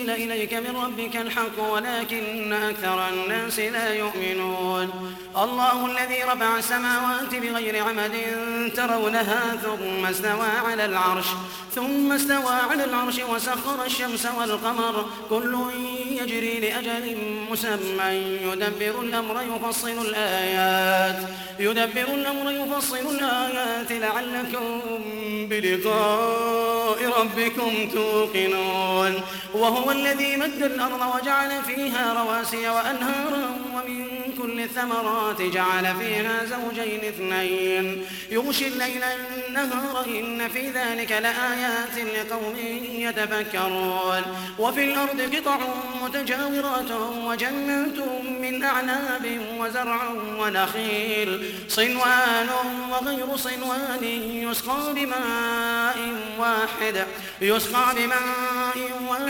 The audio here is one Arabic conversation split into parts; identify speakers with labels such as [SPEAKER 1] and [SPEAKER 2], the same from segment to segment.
[SPEAKER 1] أنزل إليك من ربك الحق ولكن أكثر الناس لا يؤمنون. الله الذي رفع السماوات بغير عمد ترونها ثم استوى على العرش ثم استوى على العرش وسخر الشمس والقمر. كل يجري لأجل مسمى يدبر الأمر يفصل الآيات يدبر الأمر يفصل الآيات. لعلكم بلقاء ربكم توقنون. وهو الذي مد الأرض وجعل فيها رواسي وأنهارا ومن كل الثمرات جعل فيها زوجين اثنين. يغشي الليل النهار إن في ذلك لآيات لقوم يتفكرون. وفي الأرض قطع متجاورات وجنات من أعناب وزرع ونخيل. صنوان وغير صنوان يسقى بماء واحد يسقى بماء واحد.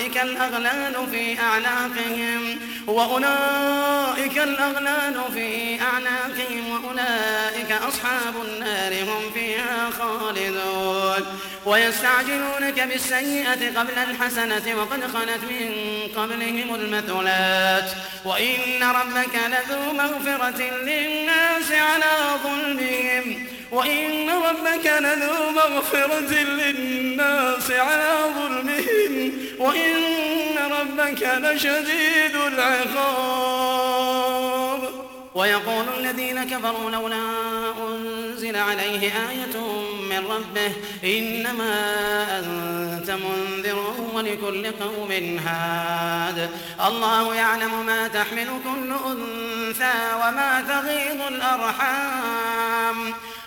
[SPEAKER 1] الأغلال في أعناقهم وأولئك الأغلال في أعناقهم وأولئك أصحاب النار هم فيها خالدون. ويستعجلونك بالسيئة قبل الحسنة وقد خلت من قبلهم المثلات. وإن ربك لذو مغفرة للناس على ظلمهم. وإن ربك لذو مغفرة للناس على ظلمهم وإن ربك لشديد العقاب. ويقول الذين كفروا لولا أنزل عليه آية من ربه إنما أنت منذر ولكل قوم هاد. الله يعلم ما تحمل كل أنثى وما تغيض الأرحام.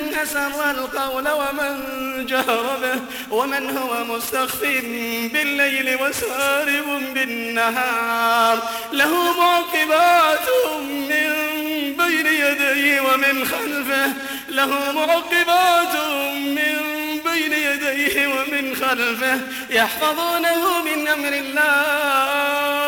[SPEAKER 1] من أسر القول ومن جهر به ومن هو مستخف بالليل وسارب بالنهار. له معقبات من بين يديه ومن خلفه. له معقبات من بين يديه ومن خلفه. يحفظونه من أمر الله.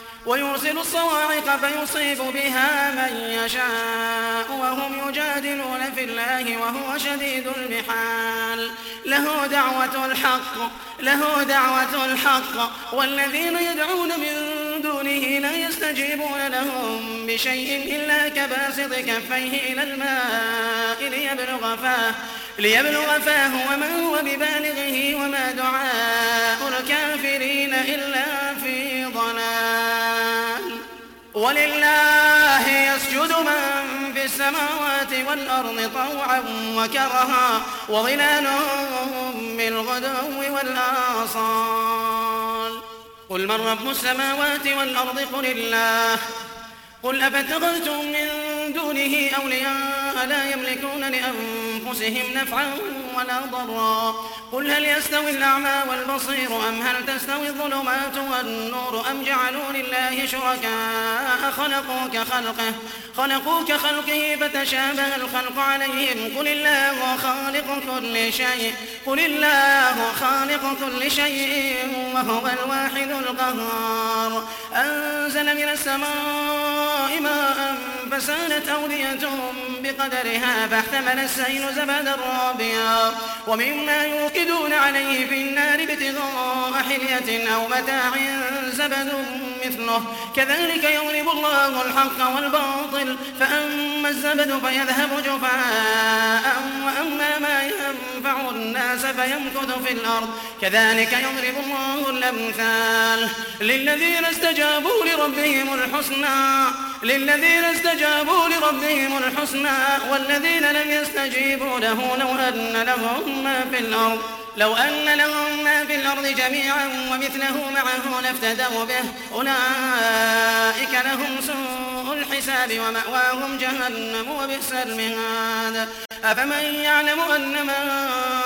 [SPEAKER 1] ويرسل الصواعق فيصيب بها من يشاء وهم يجادلون في الله وهو شديد المحال. له دعوة الحق له دعوة الحق. والذين يدعون من دونه لا يستجيبون لهم بشيء إلا كباسط كفيه إلى الماء ليبلغ فاه ليبلغ فاه وما هو ببالغه وما دعاء الكافرين إلا ولله يسجد من في السماوات والأرض طوعا وكرها وظلالهم بالغدو والآصال. قل من رب السماوات والأرض؟ قل الله. قل أفتخذتم من دونه أولياء لا يملكون لأنفسهم نفعا ولا ضرا. قل هل يستوي الأعمى والبصير أم هل تستوي الظلمات والنور أم جعلوا لله شركاء خلقوا كخلقه خلقوا كخلقه فتشابه الخلق عليهم. قل الله خالق كل شيء قل الله خالق كل شيء وهو الواحد القهار. أنزل من السماء ماء فسالت أودية بقدرها فاحتمل السيل زبدا رابيا ومما يوقدون عليه في النار ابتغاء حلية أو متاع زبد مثله. كذلك يضرب الله الحق والباطل فأما الزبد فيذهب جفاء وأما ما ينفع الناس فيمكث في الأرض. كذلك يضرب الله الأمثال للذين استجابوا لربهم الحسنى للذين استجابوا لربهم الحسنى والذين لم يستجيبوا له لو أن لهم ما في الأرض. لو أن لهم ما في الأرض جميعا ومثله معه لافتدوا به. أولئك لهم سوء الحساب ومأواهم جهنم وبئس المهاد. أفمن يعلم أن ما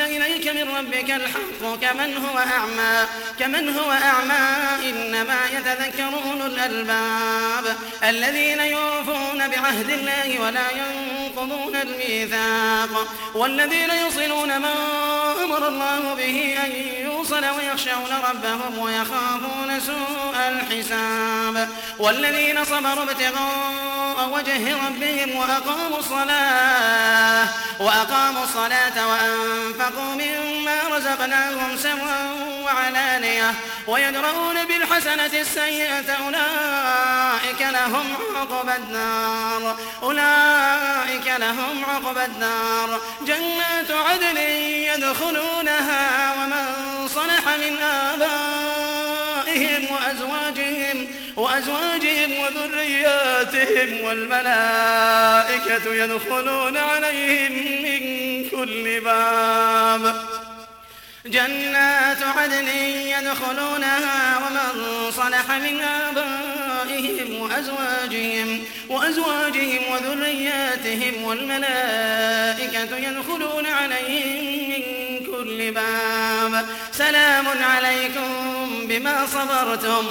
[SPEAKER 1] أنزل إليك من ربك الحق كمن هو أعمى كمن هو أعمى إنما يتذكر أولو الألباب الذين يوفون بعهد الله ولا ينقضون الميثاق والذين يصلون ما أمر الله به أن يوصل ويخشون ربهم ويخافون سوء الحساب والذين صبروا ابتغاء وجه ربهم وأقاموا الصلاة وأقاموا الصلاة وأنفقوا مما رزقناهم سرا وعلانية ويدرؤون بالحسنة السيئة أولئك لهم عقبى النار أولئك لهم عقبى النار جنات عدن يدخلونها ومن صلح من آبائهم وأزواجهم وأزواجهم وذرياتهم والملائكة يدخلون عليهم من كل باب. جنات عدن يدخلونها ومن صلح من آبائهم وأزواجهم وأزواجهم وذرياتهم والملائكة يدخلون عليهم من كل باب. سلام عليكم بما صبرتم.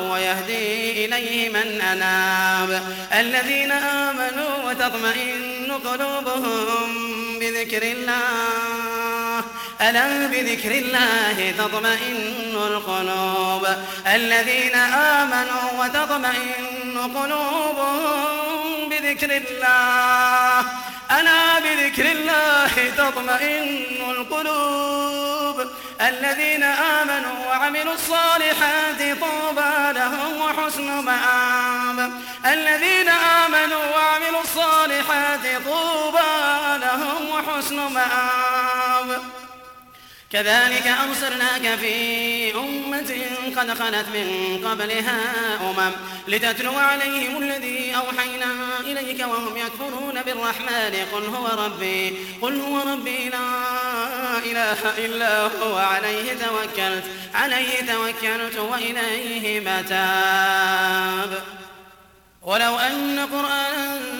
[SPEAKER 1] ويهدي إليه من أناب. الذين آمنوا وتطمئن قلوبهم بذكر الله. ألا بذكر الله تطمئن القلوب؟ الذين آمنوا وتطمئن قلوبهم بذكر الله. ألا بذكر الله تطمئن القلوب؟ الذين آمنوا وعملوا الصالحات طوبى لهم وحسن مآب. الذين آمنوا وعملوا الصالحات طوبى لهم وحسن مآب. كذلك أرسلناك في أمة قد خلت من قبلها أمم لتتلو عليهم الذي أوحينا إليك وهم يكفرون بالرحمن. قل هو ربي قل هو ربي لا إله إلا هو. عليه توكلت عليه توكلت وإليه متاب ولو أن قرآنا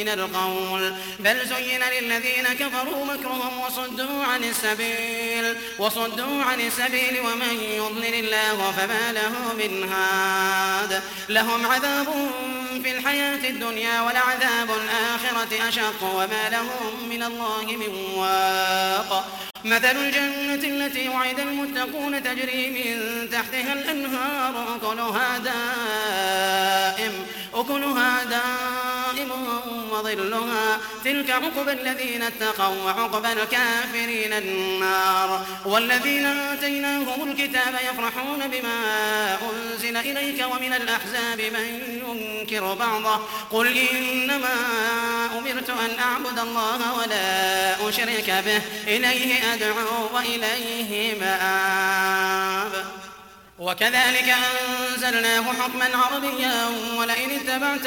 [SPEAKER 1] من القول. بل زين للذين كفروا مكرهم وصدوا عن السبيل. وصدوا عن السبيل ومن يضلل الله فما له من هاد. لهم عذاب في الحياة الدنيا ولعذاب الآخرة أشق وما لهم من الله من واق. مثل الجنة التي وعد المتقون تجري من تحتها الأنهار أكلها دائم أكلها دائم. وظلها. تلك عقبى الذين اتقوا وعقبى الكافرين النار. والذين آتيناهم الكتاب يفرحون بما أنزل إليك ومن الأحزاب من ينكر بعضه. قل إنما أمرت أن أعبد الله ولا أشرك به. إليه أدعو وإليه مآب. وكذلك أنزلناه حكما عربيا ولئن اتبعت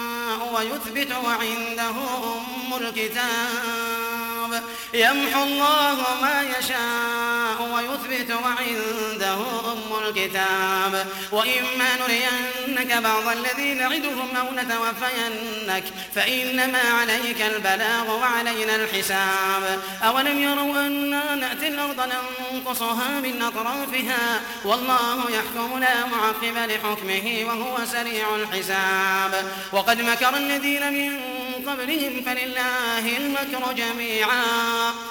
[SPEAKER 1] ويثبت وعنده أم الكتاب. يمحو الله ما يشاء ويثبت وعنده أم الكتاب. وإما نرينك بعض الذي نعدهم أو نتوفينك فإنما عليك البلاغ وعلينا الحساب. أولم يروا أنا نأتي الأرض ننقصها من أطرافها؟ والله يحكم لا معقب لحكمه وهو سريع الحساب. وقد مكر الذين من قبلهم فلله المكر جميعا.